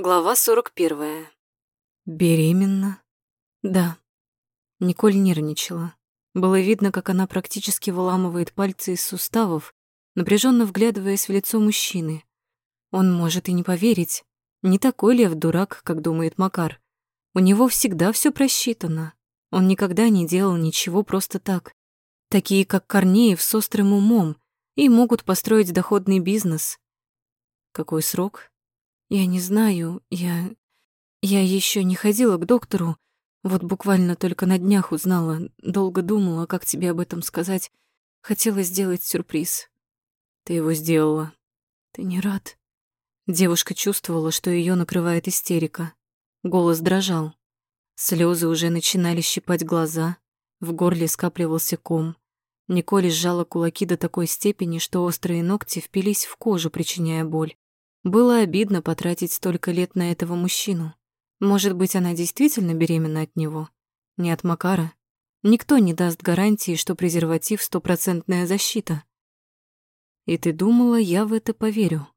Глава 41. Беременна? Да. Николь нервничала. Было видно, как она практически выламывает пальцы из суставов, напряженно вглядываясь в лицо мужчины. Он может и не поверить. Не такой Лев дурак, как думает Макар. У него всегда все просчитано. Он никогда не делал ничего просто так. Такие, как Корнеев, с острым умом, и могут построить доходный бизнес. Какой срок? Я не знаю, я... Я еще не ходила к доктору, вот буквально только на днях узнала, долго думала, как тебе об этом сказать. Хотела сделать сюрприз. Ты его сделала. Ты не рад? Девушка чувствовала, что ее накрывает истерика. Голос дрожал. Слезы уже начинали щипать глаза, в горле скапливался ком. Николь сжала кулаки до такой степени, что острые ногти впились в кожу, причиняя боль. Было обидно потратить столько лет на этого мужчину. Может быть, она действительно беременна от него? Не от Макара? Никто не даст гарантии, что презерватив — стопроцентная защита. И ты думала, я в это поверю?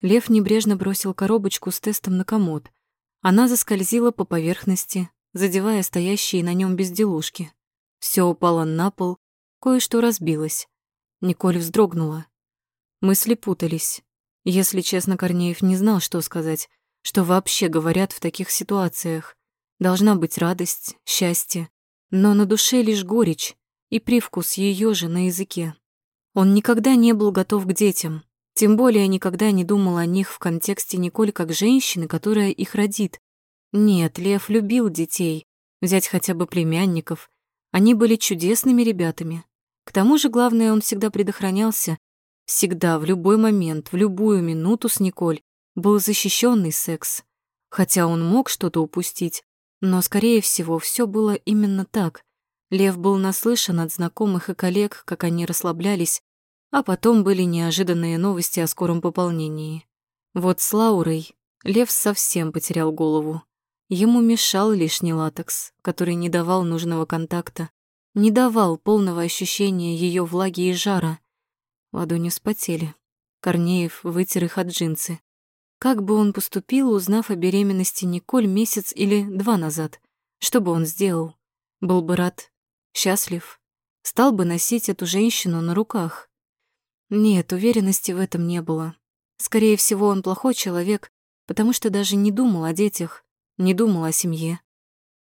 Лев небрежно бросил коробочку с тестом на комод. Она заскользила по поверхности, задевая стоящие на нем безделушки. Все упало на пол, кое-что разбилось. Николь вздрогнула. Мысли путались. Если честно, Корнеев не знал, что сказать, что вообще говорят в таких ситуациях. Должна быть радость, счастье, но на душе лишь горечь и привкус ее же на языке. Он никогда не был готов к детям, тем более никогда не думал о них в контексте Николь как женщины, которая их родит. Нет, Лев любил детей, взять хотя бы племянников. Они были чудесными ребятами. К тому же, главное, он всегда предохранялся Всегда, в любой момент, в любую минуту с Николь был защищенный секс. Хотя он мог что-то упустить, но, скорее всего, все было именно так. Лев был наслышан от знакомых и коллег, как они расслаблялись, а потом были неожиданные новости о скором пополнении. Вот с Лаурой Лев совсем потерял голову. Ему мешал лишний латекс, который не давал нужного контакта, не давал полного ощущения ее влаги и жара. Ладони вспотели. Корнеев вытер их от джинсы. Как бы он поступил, узнав о беременности Николь месяц или два назад? Что бы он сделал? Был бы рад, счастлив, стал бы носить эту женщину на руках. Нет, уверенности в этом не было. Скорее всего, он плохой человек, потому что даже не думал о детях, не думал о семье.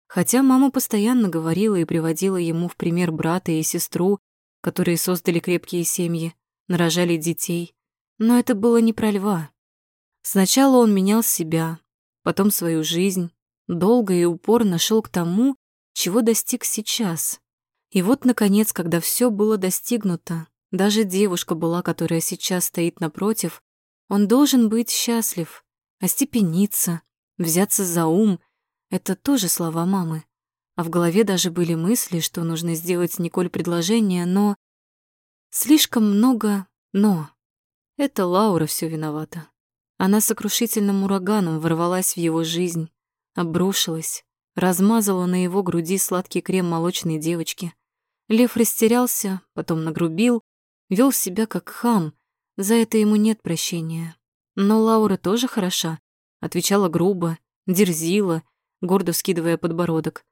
Хотя мама постоянно говорила и приводила ему в пример брата и сестру, которые создали крепкие семьи нарожали детей. Но это было не про льва. Сначала он менял себя, потом свою жизнь, долго и упорно шел к тому, чего достиг сейчас. И вот, наконец, когда все было достигнуто, даже девушка была, которая сейчас стоит напротив, он должен быть счастлив, остепениться, взяться за ум. Это тоже слова мамы. А в голове даже были мысли, что нужно сделать Николь предложение, но Слишком много «но». Это Лаура все виновата. Она сокрушительным ураганом ворвалась в его жизнь, обрушилась, размазала на его груди сладкий крем молочной девочки. Лев растерялся, потом нагрубил, вел себя как хам, за это ему нет прощения. Но Лаура тоже хороша, отвечала грубо, дерзила, гордо вскидывая подбородок,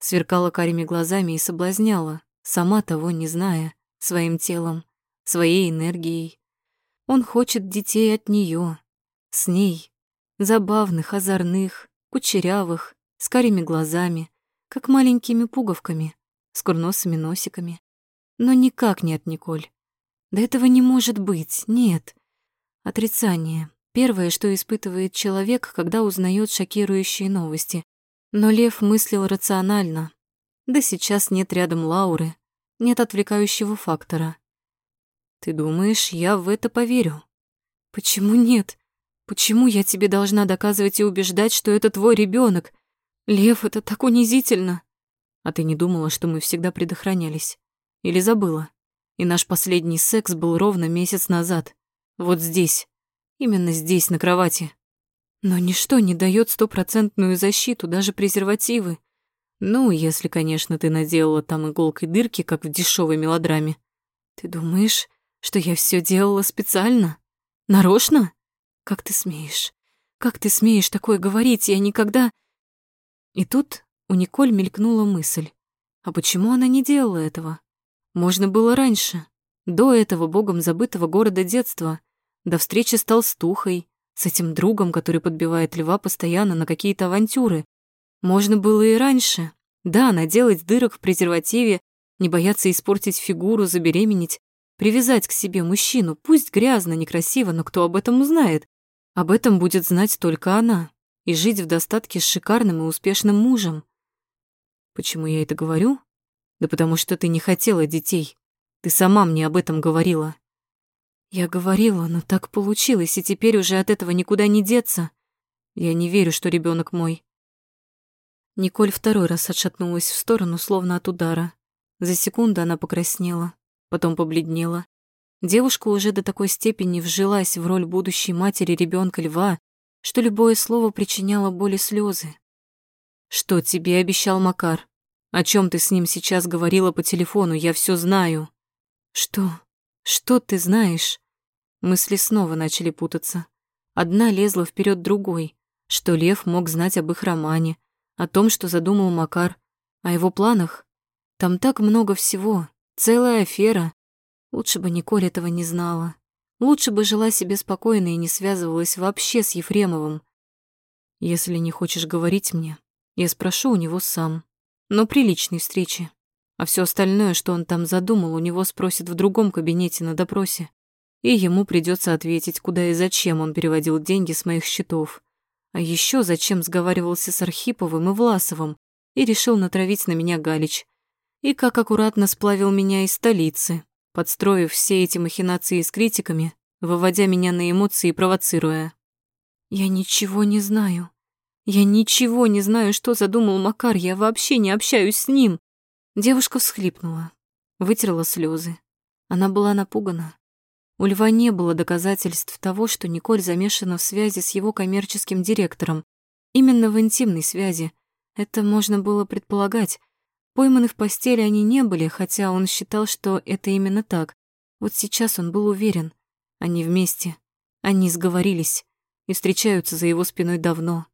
сверкала карими глазами и соблазняла, сама того не зная своим телом, своей энергией. Он хочет детей от нее, с ней, забавных, озорных, кучерявых, с карими глазами, как маленькими пуговками, с курносыми носиками. Но никак не от Николь. Да этого не может быть, нет. Отрицание. Первое, что испытывает человек, когда узнает шокирующие новости. Но Лев мыслил рационально. Да сейчас нет рядом Лауры, нет отвлекающего фактора. Ты думаешь, я в это поверю? Почему нет? Почему я тебе должна доказывать и убеждать, что это твой ребенок? Лев, это так унизительно. А ты не думала, что мы всегда предохранялись? Или забыла? И наш последний секс был ровно месяц назад. Вот здесь. Именно здесь, на кровати. Но ничто не дает стопроцентную защиту, даже презервативы. Ну, если, конечно, ты наделала там иголкой дырки, как в дешевой мелодраме. Ты думаешь, что я все делала специально? Нарочно? Как ты смеешь? Как ты смеешь такое говорить? Я никогда...» И тут у Николь мелькнула мысль. А почему она не делала этого? Можно было раньше, до этого богом забытого города детства, до встречи с толстухой, с этим другом, который подбивает льва постоянно на какие-то авантюры. Можно было и раньше. Да, наделать дырок в презервативе, не бояться испортить фигуру, забеременеть, привязать к себе мужчину, пусть грязно, некрасиво, но кто об этом узнает? Об этом будет знать только она и жить в достатке с шикарным и успешным мужем. Почему я это говорю? Да потому что ты не хотела детей. Ты сама мне об этом говорила. Я говорила, но так получилось, и теперь уже от этого никуда не деться. Я не верю, что ребенок мой. Николь второй раз отшатнулась в сторону, словно от удара. За секунду она покраснела, потом побледнела. Девушка уже до такой степени вжилась в роль будущей матери ребенка льва, что любое слово причиняло боли слезы. «Что тебе обещал Макар? О чем ты с ним сейчас говорила по телефону? Я все знаю». «Что? Что ты знаешь?» Мысли снова начали путаться. Одна лезла вперед другой, что Лев мог знать об их романе, о том, что задумал Макар, о его планах. Там так много всего, целая афера. Лучше бы Николь этого не знала. Лучше бы жила себе спокойно и не связывалась вообще с Ефремовым. Если не хочешь говорить мне, я спрошу у него сам. Но при личной встрече. А все остальное, что он там задумал, у него спросят в другом кабинете на допросе. И ему придется ответить, куда и зачем он переводил деньги с моих счетов. А еще зачем сговаривался с Архиповым и Власовым и решил натравить на меня Галич. И как аккуратно сплавил меня из столицы, подстроив все эти махинации с критиками, выводя меня на эмоции и провоцируя. «Я ничего не знаю. Я ничего не знаю, что задумал Макар, я вообще не общаюсь с ним». Девушка всхлипнула, вытерла слезы. Она была напугана. У Льва не было доказательств того, что Николь замешана в связи с его коммерческим директором. Именно в интимной связи. Это можно было предполагать, Пойманы в постели они не были, хотя он считал, что это именно так. Вот сейчас он был уверен. Они вместе. Они сговорились и встречаются за его спиной давно.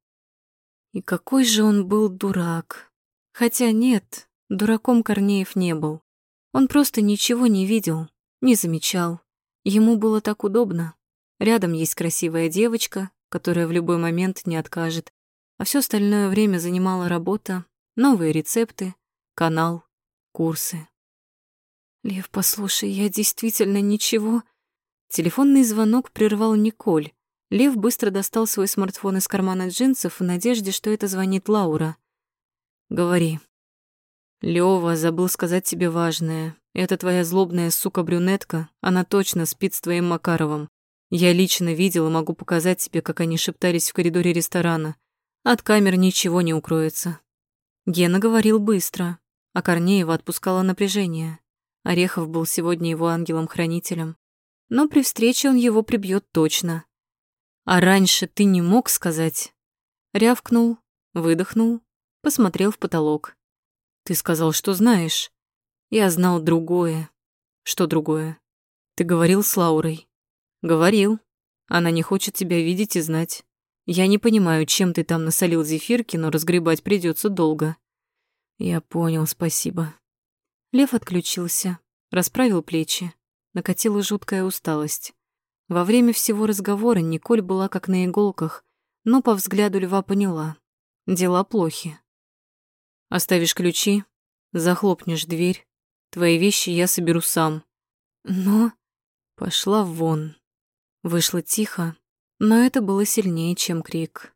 И какой же он был дурак. Хотя нет, дураком Корнеев не был. Он просто ничего не видел, не замечал. Ему было так удобно. Рядом есть красивая девочка, которая в любой момент не откажет, а все остальное время занимала работа, новые рецепты, канал, курсы. «Лев, послушай, я действительно ничего...» Телефонный звонок прервал Николь. Лев быстро достал свой смартфон из кармана джинсов в надежде, что это звонит Лаура. «Говори». «Лёва, забыл сказать тебе важное. Эта твоя злобная сука-брюнетка, она точно спит с твоим Макаровым. Я лично видел и могу показать тебе, как они шептались в коридоре ресторана. От камер ничего не укроется». Гена говорил быстро, а Корнеева отпускала напряжение. Орехов был сегодня его ангелом-хранителем. Но при встрече он его прибьет точно. «А раньше ты не мог сказать?» Рявкнул, выдохнул, посмотрел в потолок. «Ты сказал, что знаешь. Я знал другое». «Что другое?» «Ты говорил с Лаурой». «Говорил. Она не хочет тебя видеть и знать. Я не понимаю, чем ты там насолил зефирки, но разгребать придется долго». Я понял, спасибо. Лев отключился, расправил плечи. Накатила жуткая усталость. Во время всего разговора Николь была как на иголках, но по взгляду льва поняла. Дела плохи. Оставишь ключи, захлопнешь дверь. Твои вещи я соберу сам. Но... Пошла вон. Вышло тихо, но это было сильнее, чем крик.